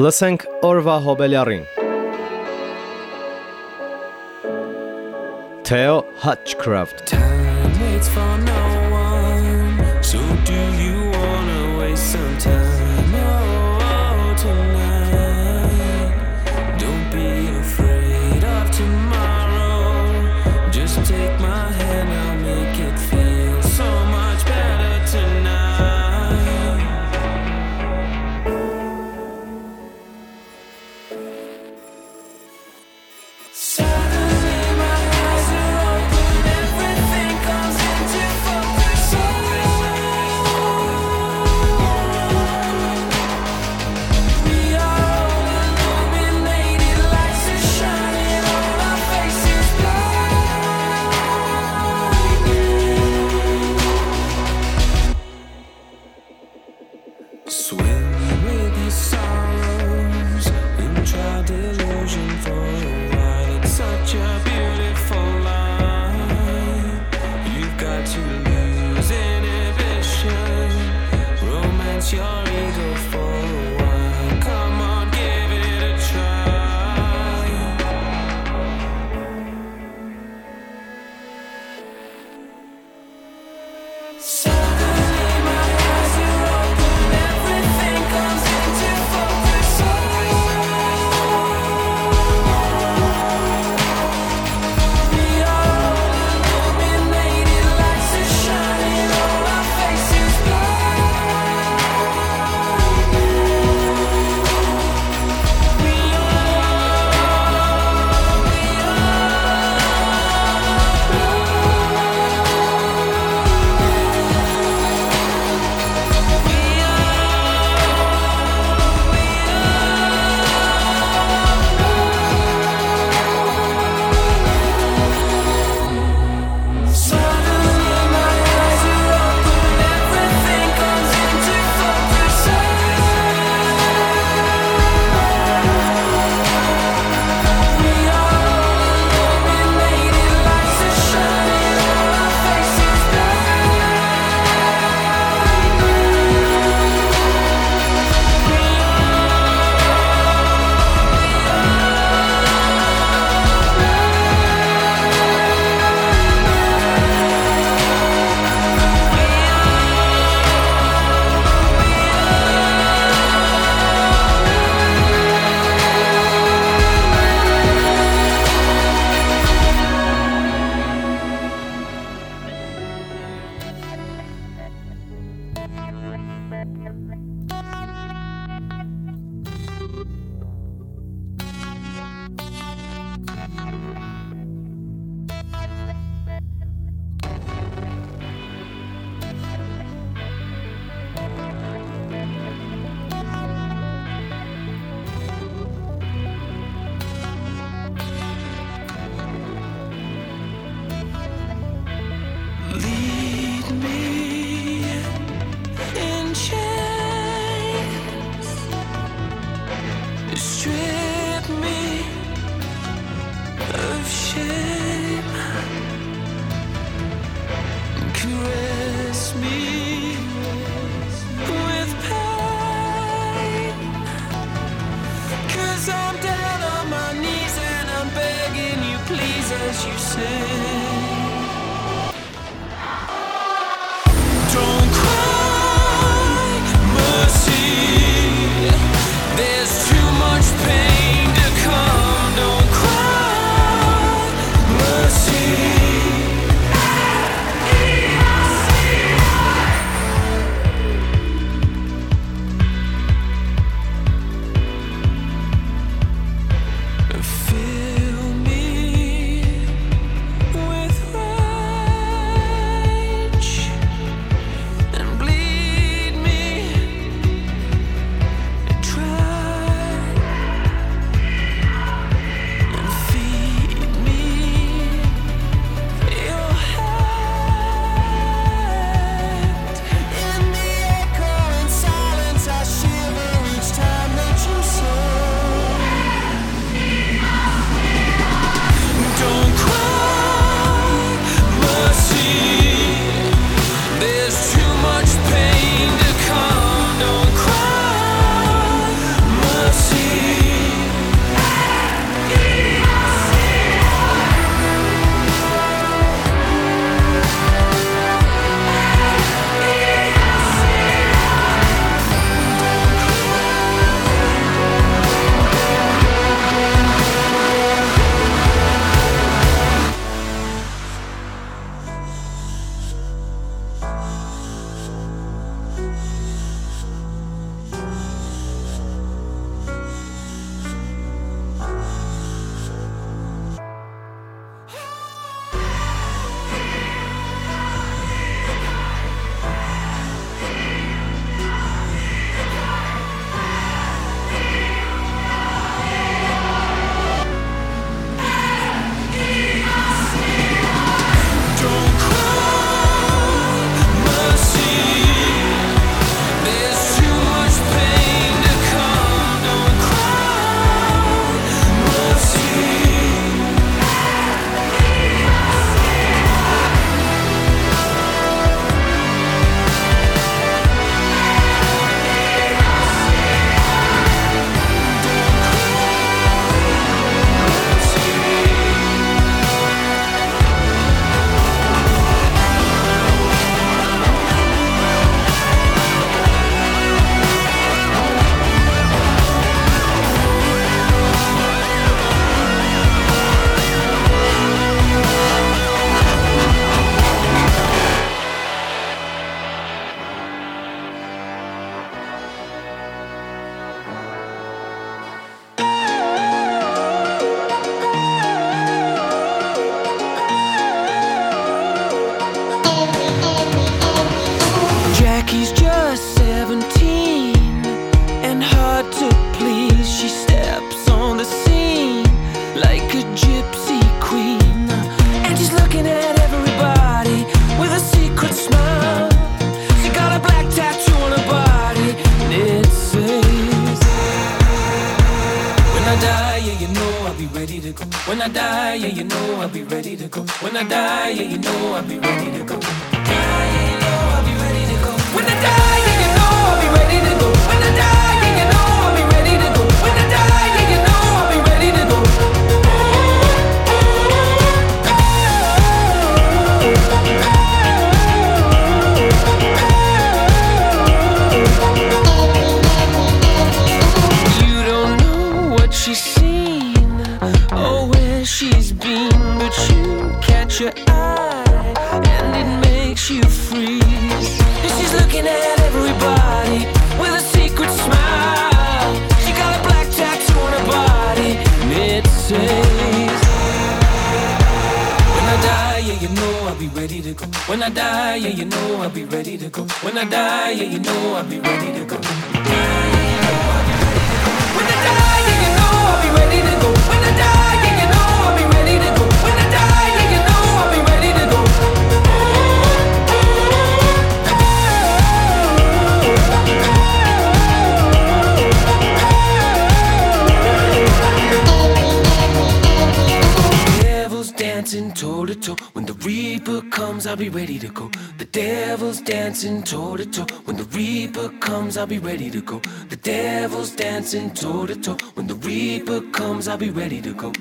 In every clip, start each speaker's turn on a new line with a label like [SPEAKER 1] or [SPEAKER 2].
[SPEAKER 1] Լսենք օրվա հոբելյարին։ Theo Hutchcraft
[SPEAKER 2] Time waits for no as you say. When I die, yeah, you know I'll be ready your eye and it makes you freeze. She's looking at everybody with a secret smile. She got a black tattoo on her body, and it says, When I die, yeah, you know I'll be ready to go. When I die, yeah, you know I'll be ready to go. When I die, yeah, you know I'll be ready to go. When I die, yeah, you know I'll be ready to go. When I die, toe to toe. When the Reaper comes, I'll be ready to go. The devil's dancing toe to toe. When the Reaper comes, I'll be ready to go. The devil's dancing toe to toe. When the Reaper comes, I'll be ready to go.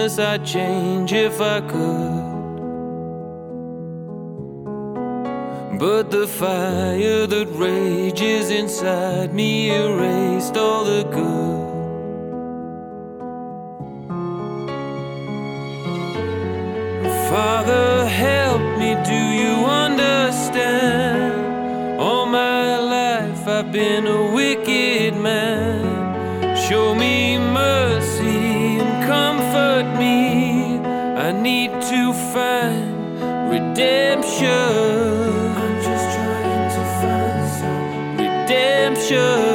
[SPEAKER 2] I'd change if I could. But the fire that rages inside me erased all the good. Redemption. I'm just trying to find some redemption.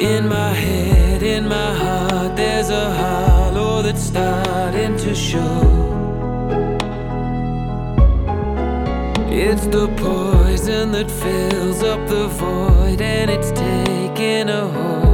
[SPEAKER 2] In my head, in my heart, there's a hollow that's starting to show. It's the poison that fills up the void and it's taking a hold.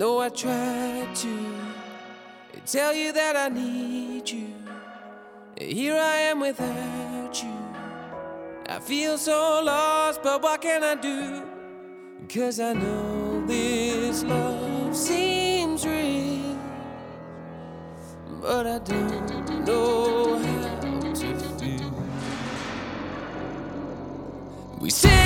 [SPEAKER 2] know I tried to tell you that I need you. Here I am without you. I feel so lost, but what can I do? Cause I know this love seems real, but I don't know how to feel. We said.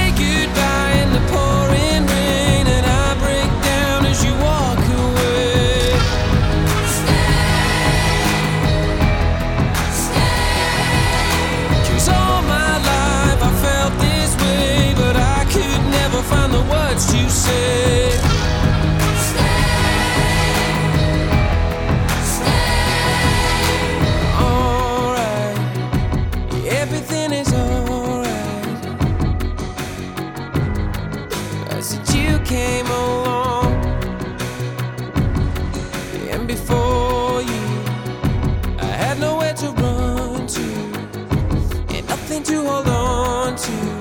[SPEAKER 2] to hold on to.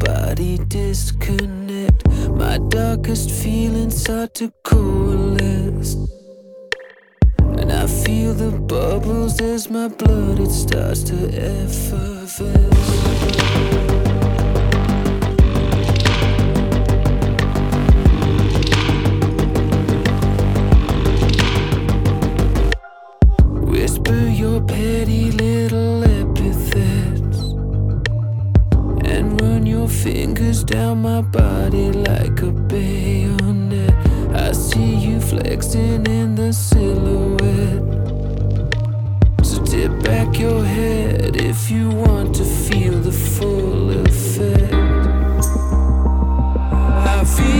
[SPEAKER 2] body disconnect. My darkest feelings start to coalesce. And I feel the bubbles as my blood, it starts to effervesce. see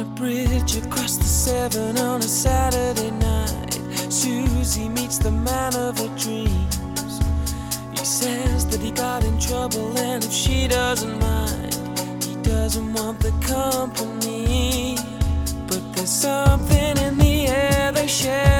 [SPEAKER 2] a bridge across the Severn on a Saturday night. Susie meets the man of her dreams. He says that he got in trouble, and if she doesn't mind, he doesn't want the company. But there's something in the air they share.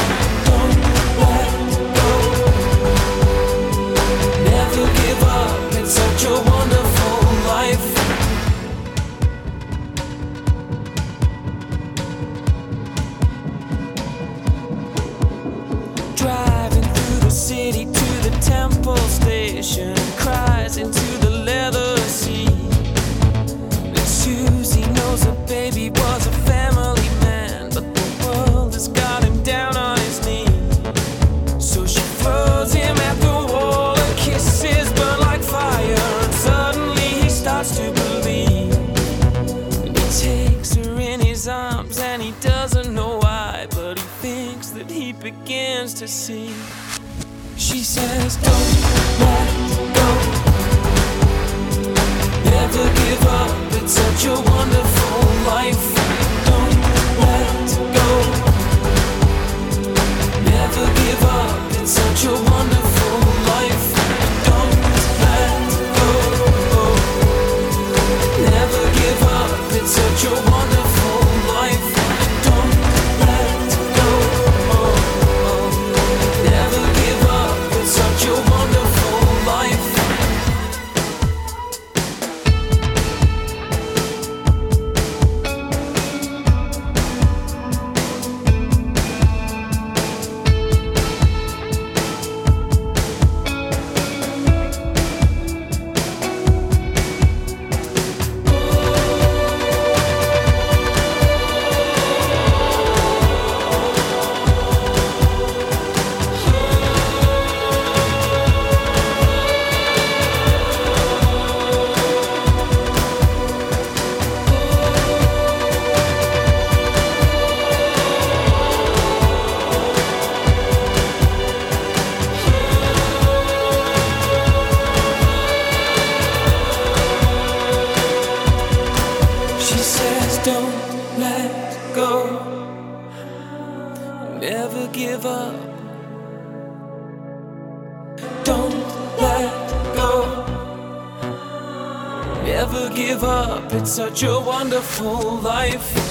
[SPEAKER 2] Such a wonderful life.